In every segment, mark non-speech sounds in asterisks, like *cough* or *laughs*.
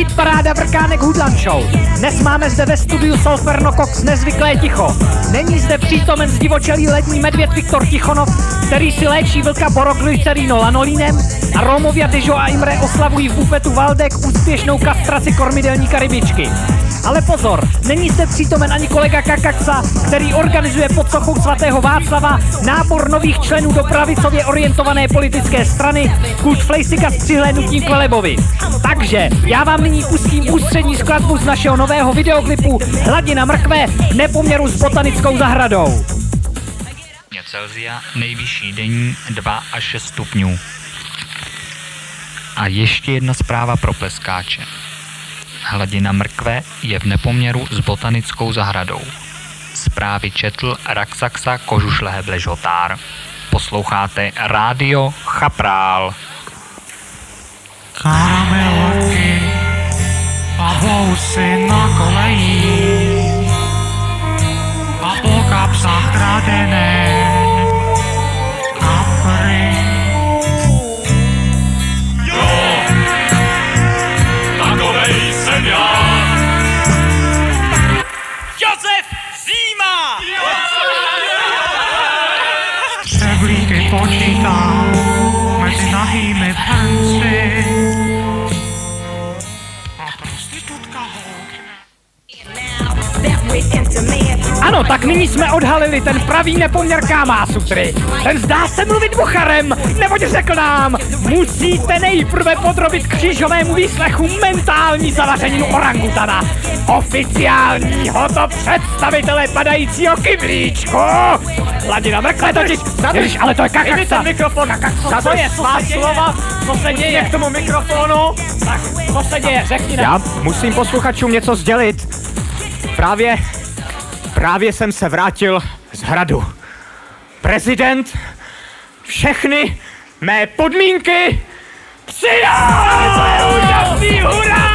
Hit paráda Vrkánek Hudlan Show. Dnes máme zde ve studiu Solferno Cox nezvyklé ticho. Není zde přítomen zdivočelý lední medvěd Viktor Tichonov, který si léčí vlka boroglycerino lanolínem a Romovia Dežo a Imre oslavují v bufetu Valdek úspěšnou kastraci kormidelní karibičky. Ale pozor, není zde přítomen ani kolega Kakaxa, který organizuje pod sochou svatého Václava nábor nových členů do pravicově orientované politické strany Kult Flejsika s přihlédnutím k Velebovi. Takže já vám nyní pustím ústřední skladbu z našeho nového videoklipu Hladina mrkve v nepoměru s botanickou zahradou. Celzia, nejvyšší denní 2 až 6 stupňů. A ještě jedna zpráva pro pleskáče. Hladina mrkve je v nepoměru s botanickou zahradou. Zprávy četl Raxaxa Kožušlehe Bležotár. Posloucháte Rádio Chaprál. Karamelky a vousy na kolejích a po kapsách kradené Ano, tak nyní jsme odhalili ten pravý nepoměr Kámásutry. Ten zdá se mluvit bucharem, neboť řekl nám, musíte nejprve podrobit křížovému výslechu mentální zavařeninu orangutana. Oficiálního to představitele padajícího kyblíčku. Hladina mrkle totiž, Ježiš, ale to je kakaksa. ten mikrofon, kakaksa, to je svá slova, co se děje k tomu mikrofonu. Tak, co se děje, řekni nám. Já musím posluchačům něco sdělit. Právě, právě jsem se vrátil z hradu. Prezident všechny mé podmínky přijal! Hurá!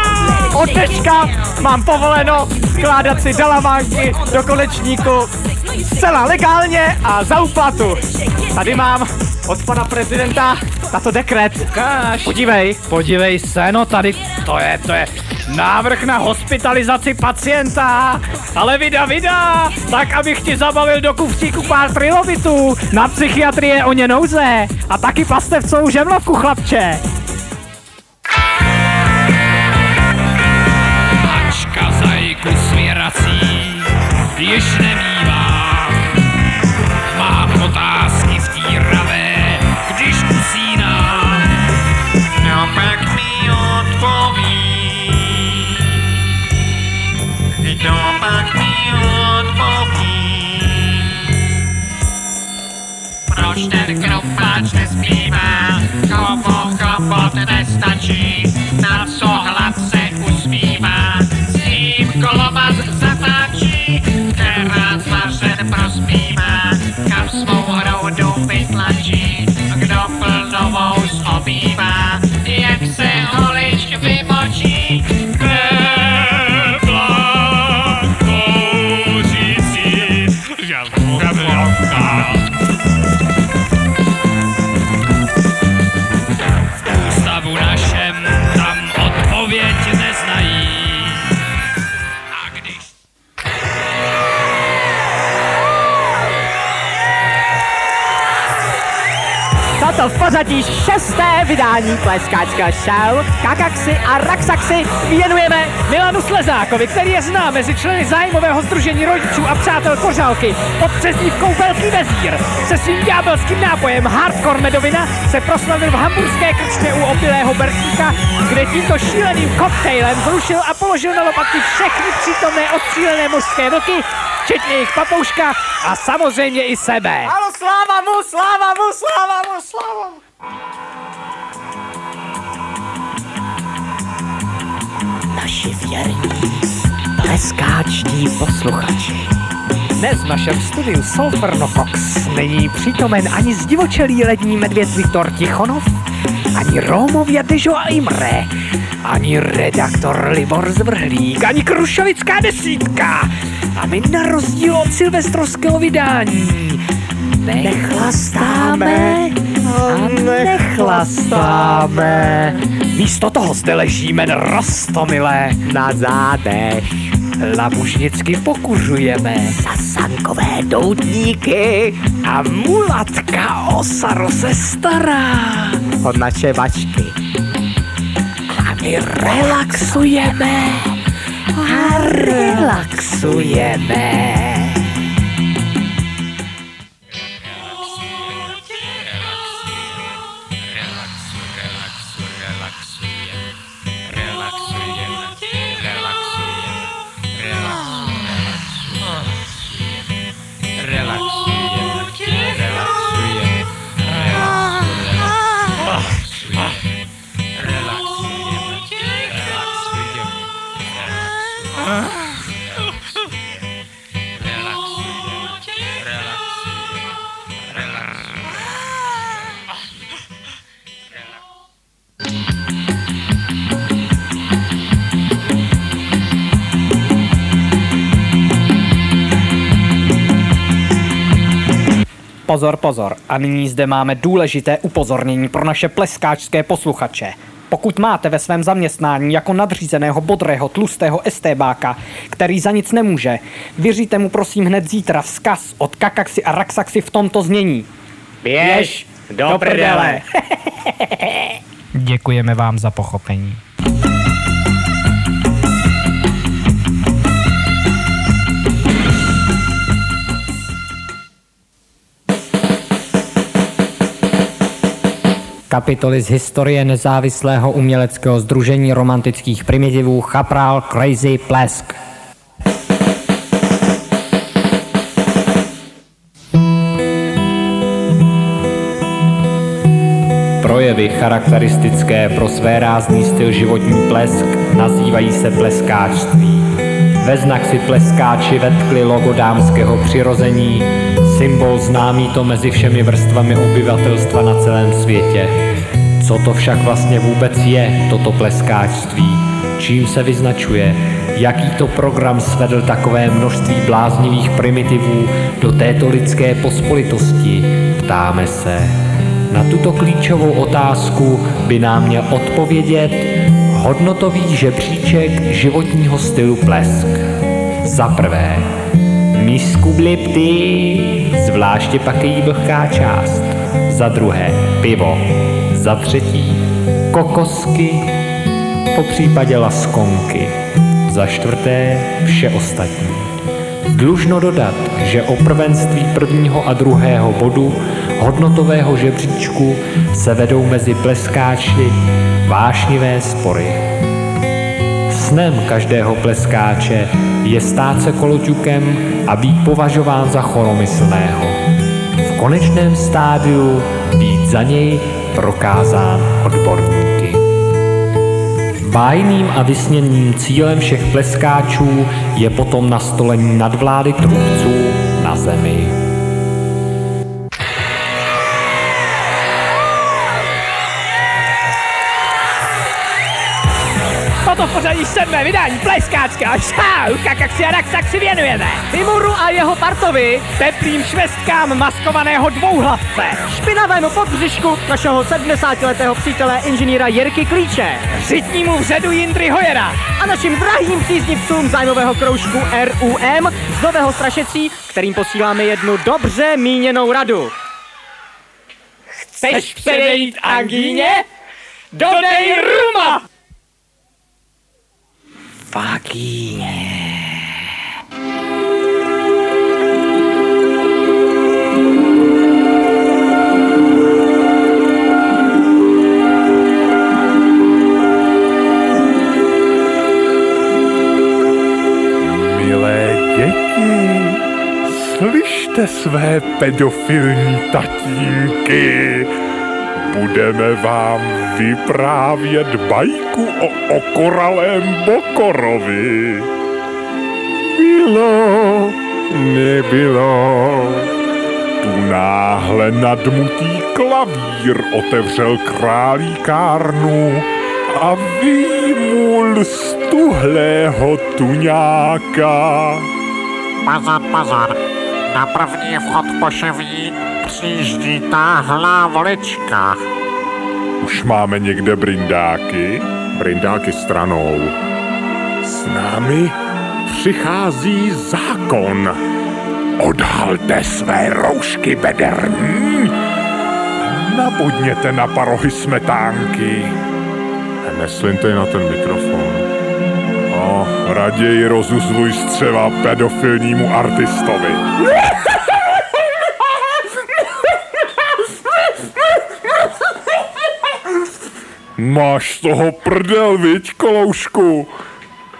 Od dneška mám povoleno skládat si dalavánky do konečníku zcela legálně a za úplatu. Tady mám od pana prezidenta tato dekret. Ukáž. Podívej. Podívej se, no tady, to je, to je návrh na hospitalizaci pacienta. Ale vida, vida, tak abych ti zabavil do kufříku pár trilobitů. Na psychiatrii je o ně nouze. A taky pastevcovou žemlovku, chlapče. Ačka zajku svěrací, již nemývá. Proč ten kropáč nespívá? Komu chlapot nestačí? Na co hlad se 26. vydání Pleskáčka Show. Kakaxi a Raksaxi věnujeme Milanu Slezákovi, který je znám mezi členy zájmového združení rodičů a přátel Kořálky pod přezdívkou Velký vezír. Se svým ďábelským nápojem Hardcore Medovina se proslavil v hamburské krčmě u opilého Bertíka, kde tímto šíleným koktejlem zrušil a položil na lopatky všechny přítomné odstřílené mořské vlky, včetně jejich papouška a samozřejmě i sebe. Ano, sláva mu, sláva mu, sláva mu, sláva mu. Naši věrní pleskáční posluchači. Dnes v našem studiu Sulfurno Fox není přítomen ani zdivočelý lední medvěd Viktor Tichonov, ani Rómovia Dežo a Imre, ani redaktor Libor Zvrhlík, ani Krušovická desítka. A my na rozdíl od silvestrovského vydání nechlastáme a nechlastáme. Místo toho zde ležíme rostomilé. Na zádech. Labužnicky pokuřujeme. Sasankové doutníky. A mulatka Osaro se stará. Od naše bačky. A my relaxujeme. A relaxujeme. Pozor, pozor. A nyní zde máme důležité upozornění pro naše pleskáčské posluchače. Pokud máte ve svém zaměstnání jako nadřízeného bodrého tlustého estébáka, který za nic nemůže, vyříte mu prosím hned zítra vzkaz od Kakaxi a Raxaxi v tomto znění. Běž do prdele. *laughs* Děkujeme vám za pochopení. Kapitoly z historie nezávislého uměleckého združení romantických primitivů Chapral Crazy Plesk. Projevy charakteristické pro své rázný styl životní plesk nazývají se pleskáčství. Ve znak si pleskáči vetkli logo dámského přirození, symbol známý to mezi všemi vrstvami obyvatelstva na celém světě. Co to však vlastně vůbec je, toto pleskáčství? Čím se vyznačuje? Jaký to program svedl takové množství bláznivých primitivů do této lidské pospolitosti? Ptáme se. Na tuto klíčovou otázku by nám měl odpovědět hodnotový žebříček životního stylu plesk. Za prvé, misku blipty, zvláště pak její vlhká část. Za druhé, pivo. Za třetí, kokosky, po případě laskonky. Za čtvrté, vše ostatní. Dlužno dodat, že o prvenství prvního a druhého bodu hodnotového žebříčku se vedou mezi pleskáči vášnivé spory. Snem každého pleskáče je stát se koloťukem a být považován za choromyslného. V konečném stádiu být za něj prokázán odborníky. Bájným a vysněným cílem všech pleskáčů je potom nastolení nadvlády trubců na zemi. Pořadí sedmé vydání Pleskáčka Šau, jak si a tak si věnujeme. Timuru a jeho partovi, teplým švestkám maskovaného dvouhlavce, špinavému podbřišku našeho 70-letého přítele inženýra Jirky Klíče, řitnímu vředu Jindry Hojera a našim drahým příznivcům zájmového kroužku RUM z Nového Strašecí, kterým posíláme jednu dobře míněnou radu. Chceš předejít angíně? Dodej ruma! Vagíně. Milé děti, slyšte své pedofilní tatínky. Budeme vám vyprávět bajku o okoralém Bokorovi. Bylo, nebylo. Tu náhle nadmutý klavír otevřel králíkárnu a výmul stuhlého tuňáka. Pozor, pozor. Na první vchod poševí přijíždí táhlá volička. Už máme někde brindáky? Brindáky stranou. S námi přichází zákon. Odhalte své roušky bederní. Nabudněte na parohy smetánky. Neslinte na ten mikrofon. O, raději rozuzluj střeva pedofilnímu artistovi. *laughs* Máš z toho prdel, viď, koloušku?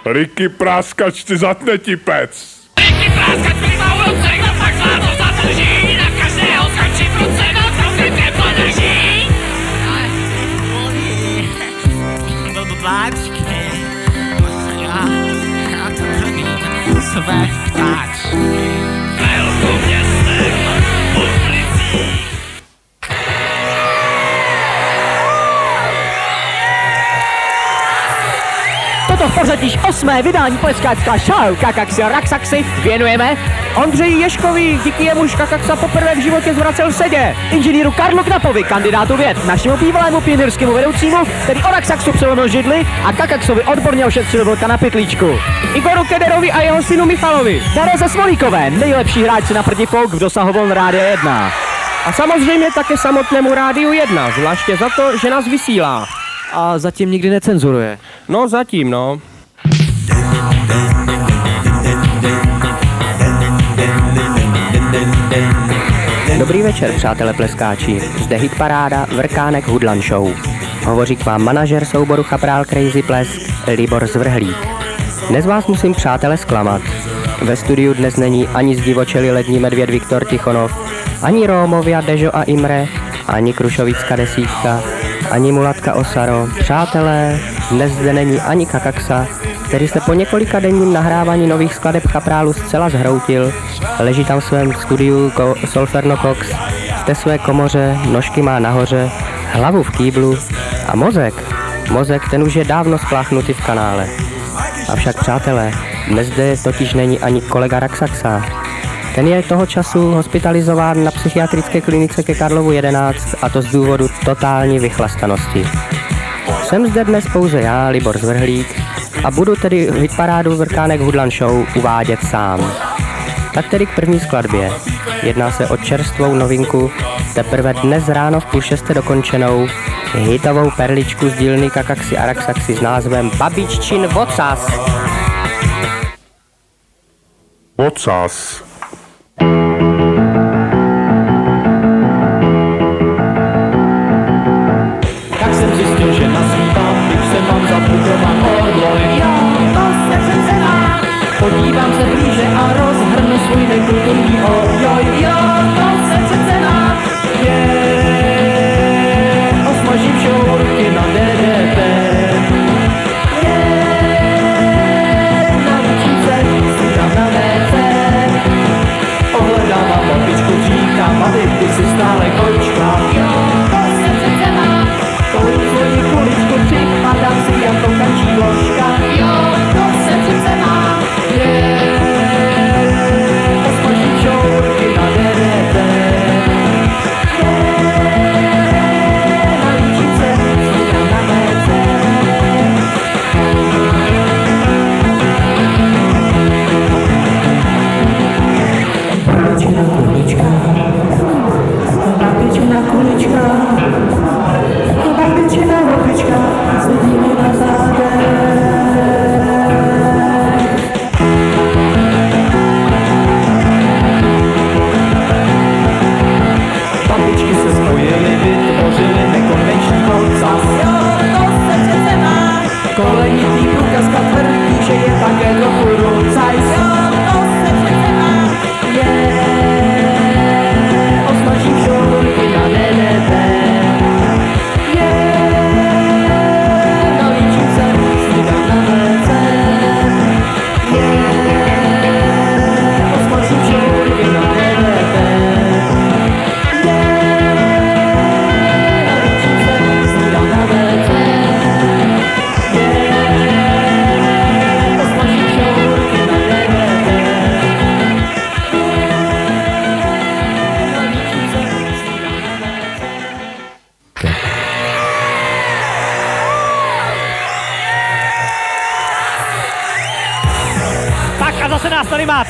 Riky práskač, ty zatne ti pec. Riky práskač u ruce, kdo pak zadrží, na každého skončí v ruce, na tom vypě podrží. Své ptáčky. Pořadí osmé vydání pleskácká show Kakaxi a Raxaxi věnujeme Ondřeji Ješkovi, díky jemuž Kakaxa poprvé v životě zvracel v sedě, inženýru Karlu Knapovi, kandidátu věd, našemu bývalému pionýrskému vedoucímu, který o Raxaxu přelomil židli a Kakaxovi odborně ošetřil vlka na pytlíčku. Igoru Kederovi a jeho synu Michalovi, Tereze Smolíkové, nejlepší hráči na první folk v dosahovol Rádia 1. A samozřejmě také samotnému Rádiu 1, zvláště za to, že nás vysílá. A zatím nikdy necenzuruje. No zatím, no. Dobrý večer, přátelé pleskáči. Zde hit paráda Vrkánek Hudlan Show. Hovoří k vám manažer souboru Chaprál Crazy Plesk Libor Zvrhlík. Dnes vás musím, přátelé, zklamat. Ve studiu dnes není ani zdivočelý lední medvěd Viktor Tichonov, ani Rómovia Dežo a Imre, ani Krušovická desítka, ani Mulatka Osaro. Přátelé, dnes zde není ani Kakaxa, který se po několika denním nahrávání nových skladeb Chaprálu zcela zhroutil. Leží tam v svém studiu Ko- Solferno Cox, v té své komoře, nožky má nahoře, hlavu v kýblu a mozek. Mozek ten už je dávno spláchnutý v kanále. Avšak přátelé, dnes zde totiž není ani kolega Raxaxa. Ten je toho času hospitalizován na psychiatrické klinice ke Karlovu 11 a to z důvodu totální vychlastanosti. Jsem zde dnes pouze já, Libor Zvrhlík, a budu tedy hitparádu Vrkánek Hudlan Show uvádět sám. Tak tedy k první skladbě. Jedná se o čerstvou novinku, teprve dnes ráno v půl šesté dokončenou, hitovou perličku z dílny Kakaxi Araxaxi s názvem Babiččin Vocas. Ocas.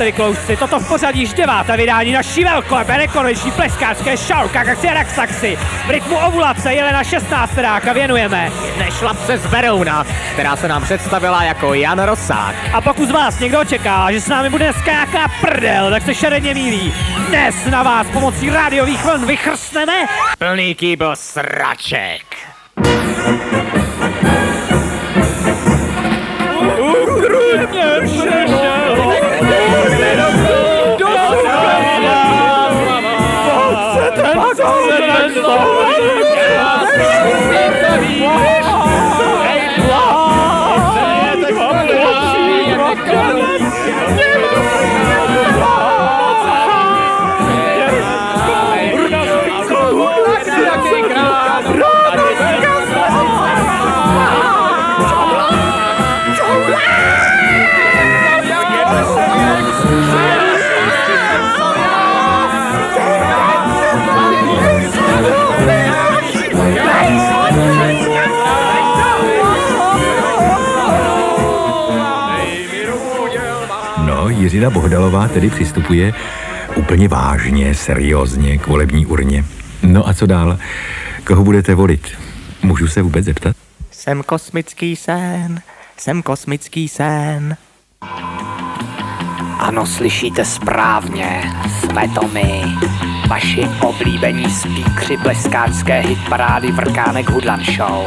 Tady kloušci. Toto v pořadí již deváté vydání naší velkolepé nekonečný pleskářské show Kakaxi a Raxaxi. V rytmu ovulace Jelena 16 a věnujeme. Nešlapce z Berouna, která se nám představila jako Jan Rosák. A pokud z vás někdo čeká, že s námi bude dneska nějaká prdel, tak se šeredně mílí. Dnes na vás pomocí rádiových vln vychrstneme Plný kýbl sraček. No, Jiřina Bohdalová tedy přistupuje úplně vážně, seriózně k volební urně. No a co dál? Koho budete volit? Můžu se vůbec zeptat? Jsem kosmický sen, jsem kosmický sen. Ano, slyšíte správně, jsme to my. Vaši oblíbení spíkři bleskáčské hitparády Vrkánek Hudlan Show.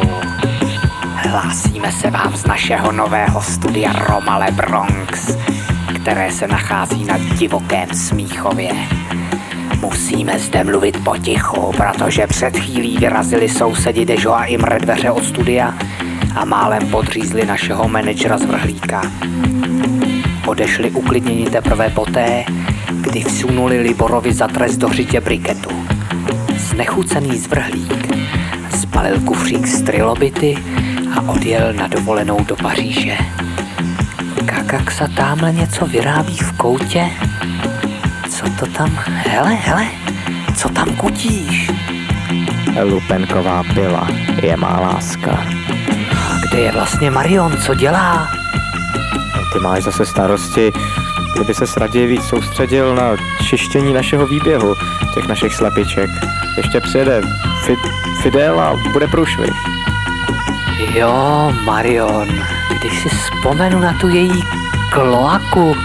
Hlásíme se vám z našeho nového studia Romale Bronx, které se nachází na divokém Smíchově. Musíme zde mluvit potichu, protože před chvílí vyrazili sousedi Dežo a Imre dveře od studia a málem podřízli našeho manažera z vrhlíka. Odešli uklidněni teprve poté, kdy vsunuli Liborovi za trest do hřitě briketu. Znechucený zvrhlík spalil kufřík z trilobity a odjel na dovolenou do Paříže. Kakaksa tamhle něco vyrábí v koutě? Co to tam? Hele, hele, co tam kutíš? Lupenková pila je má láska. A kde je vlastně Marion? Co dělá? Ty máš zase starosti, kdyby se raději víc soustředil na čištění našeho výběhu, těch našich slepiček. Ještě přijede Fi- Fidel a bude průšvih. Jo, Marion, když si vzpomenu na tu její kloaku.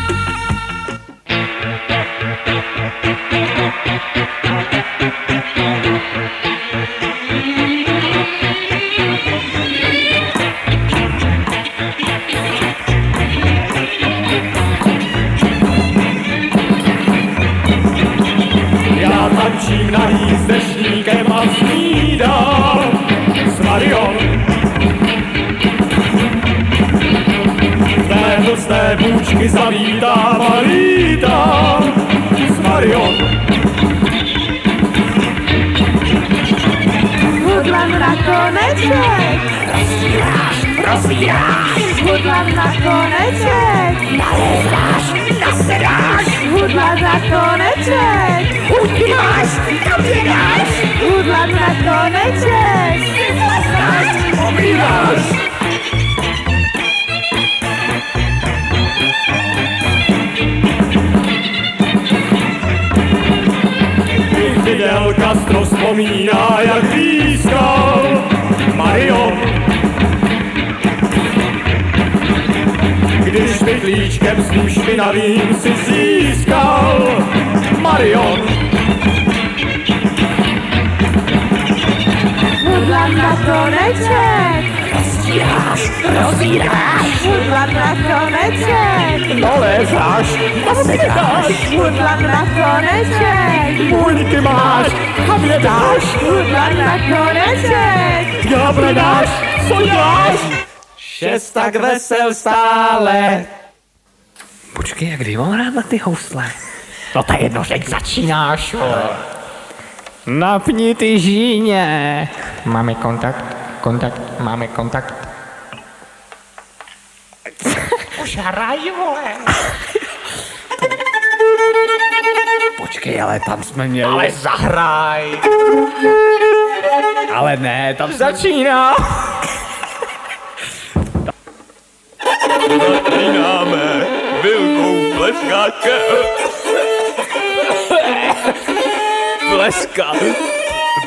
Rozvíráš! Hudlan na koneček! Nalézáš, nasedáš! Hudlan na koneček! Hudky máš, nabíráš! Hudlan na koneček! Znáš, obíráš! Fidel Castro vzpomíná, jak pískal Marion. Pytlíčkem s ním špinavým si získal Marion. Hudlan na koneček! Rozvíráš, rozvíráš! Hudlan na koneček! Nalézáš, nasedáš, Hudlan na koneček! půlníky máš, a mě dáš, Hudlan na koneček! já predáš, co děláš? Šest tak vesel stále. Počkej, jak mám hrát na ty housle? No to je jedno, teď začínáš. Napni ty žíně. Máme kontakt, kontakt, máme kontakt. *laughs* Už hraj, vole. Počkej, ale tam jsme měli... Ale zahraj. Ale ne, tam začíná. Vilkou Bleskáče. Bleska.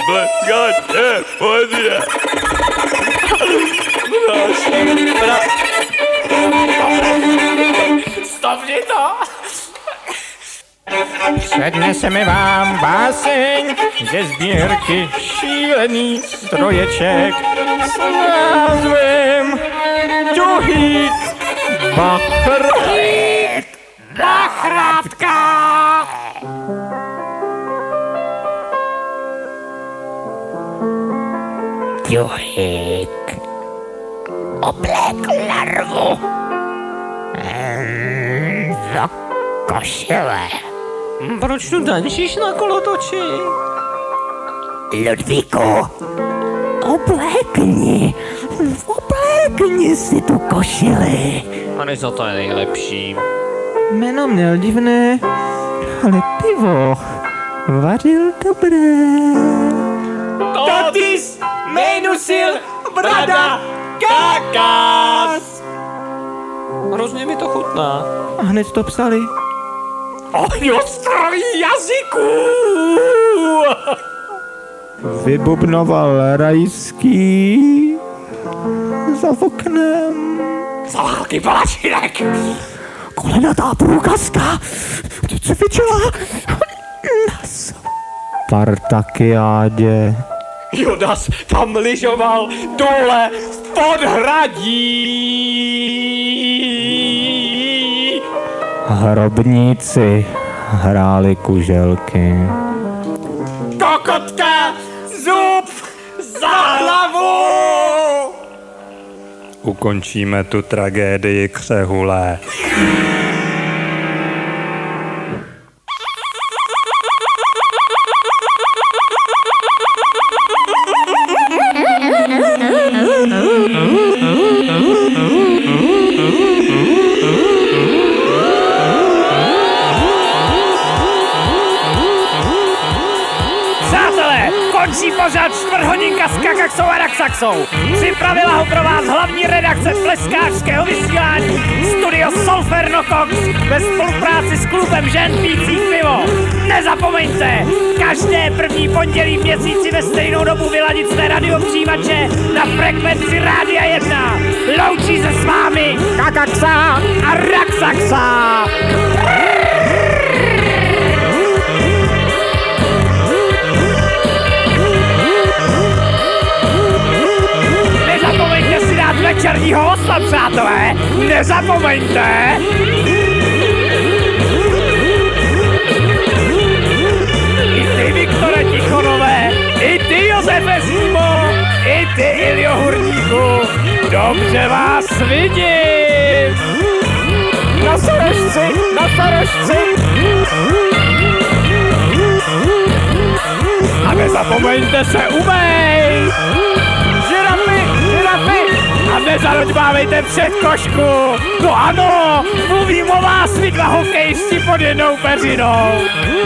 Bleskáče, pozdě. Stopni to! Předneseme vám báseň ze sbírky šílený stroječek s názvem Tuhý Bachr. Bachrátka! Juhýk oblékl larvu mm, do košile. Proč tu tančíš na kolotoči? Ludvíku, oblékni, oblékni si tu košili. Ano, to je nejlepší. Jméno měl divné, ale pivo vařil dobré. Totis menusil brada kakas. Hrozně mi to chutná. A hned to psali. Oni ostrový jazyků! Vybubnoval rajský za oknem. Zaválky palačinek! Kolenatá průkazka! Se cvičila na Spartakiádě. Judas tam lyžoval dole v podhradí. Hrobníci hráli kuželky. Kokotka, zub za hlavu! Ukončíme tu tragédii křehulé. Přátelé, končí pořád čtvrthodinka s Kakaxou a Raxaxou. Nezapomeňte, každé první pondělí v měsíci ve stejnou dobu vyladit své radiopřijímače na frekvenci Rádia 1. Loučí se s vámi Kakaxa a Raxaxa. Nezapomeňte si dát večerního osla, přátelé! Nezapomeňte! Tichonové, i ty, Josefe Zímo, i ty, Ilio Hurníku, dobře vás vidím! Na Sorožci, na Sorožci! A nezapomeňte se umej! A před košku! No ano, mluvím o vás, vy dva hokejisti pod jednou peřinou!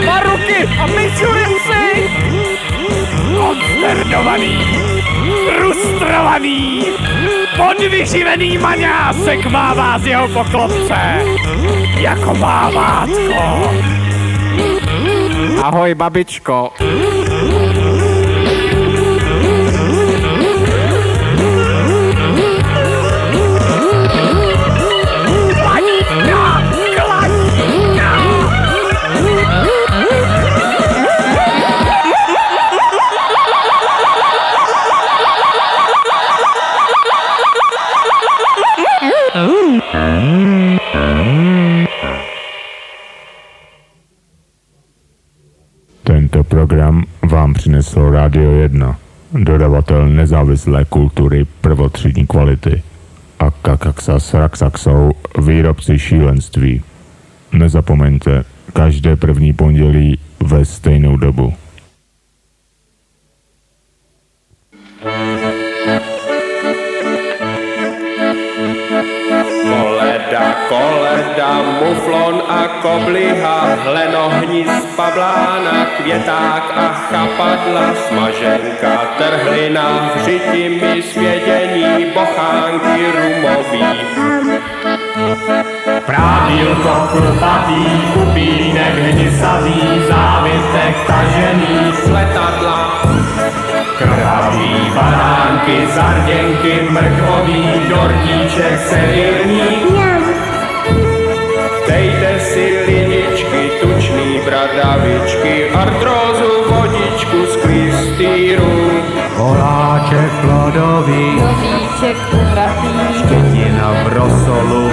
Na ruky a mičurinci! Konsternovaný, frustrovaný, podvyživený maňásek mává z jeho poklopce, jako mávátko. Ahoj, babičko. Program vám přinesl Radio 1, dodavatel nezávislé kultury prvotřídní kvality a Kakaxa s Raxaxou výrobci šílenství. Nezapomeňte, každé první pondělí ve stejnou dobu. Koleda, koleda, muflon kobliha, lenohníz, pablána, květák a chapadla, smaženka, trhlina, vřiti mi svědění, bochánky rumový. Právilko chlupatý, upínek hnisavý, závitek tažený z letadla. Krvavý baránky, zarděnky, mrkový, dortíček, serírní. Tučný bradavičky, artrózu, vodičku z klistýru. Koláček plodový, Novíček uhratý, štětina v rosolu.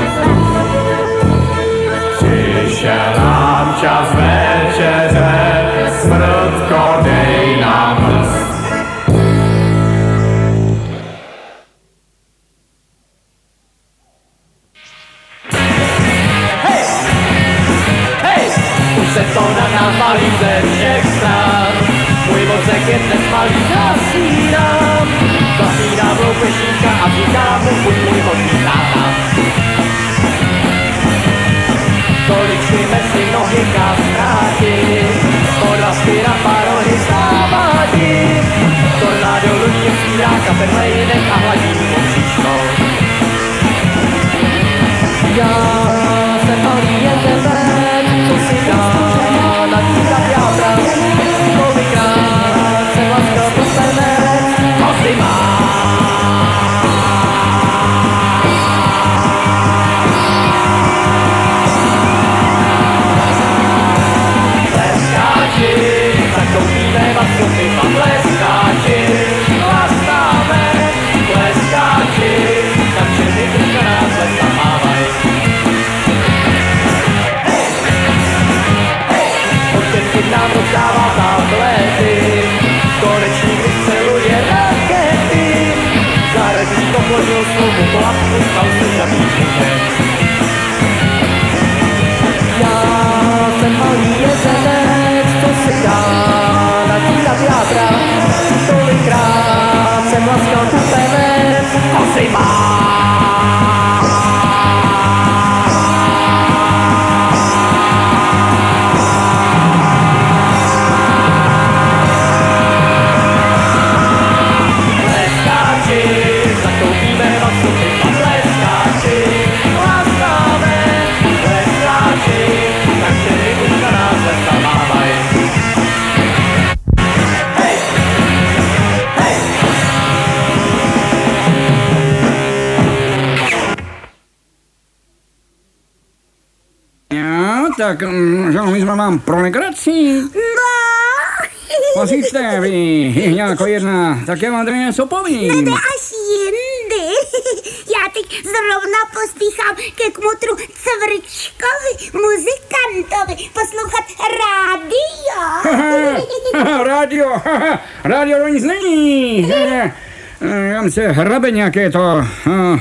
Tak mm, že my jsme vám pro legraci. No. Poslyšte vy, jako jedna, tak já vám tady něco povím. Jde až jindy. *laughs* Já teď zrovna pospíchám ke kmotru Cvrčkovi, muzikantovi, poslouchat rádio. *laughs* rádio, *laughs* rádio to nic není. Tam se hrabe nějaké to, no,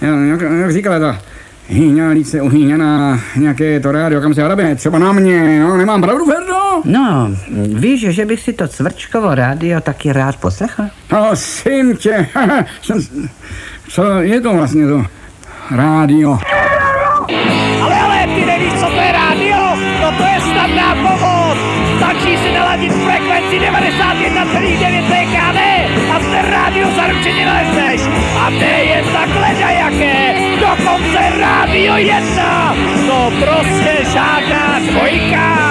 jak, jak říkala to, hýňálíce uhýňaná, nějaké to rádio, kam se hrabe, třeba na mě, no, nemám pravdu, Ferdo? No, víš, že bych si to cvrčkovo rádio taky rád poslechl? Prosím tě, *laughs* jsem- co je to vlastně to rádio? Ale, ale, ty nevíš, co to je rádio? No to je snadná pomoc. Stačí si naladit frekvenci 91,9 PKD a jste rádio zaručeně nalezeš. A to je jaké. Dokonce rádio 1. No prostě žádná dvojka.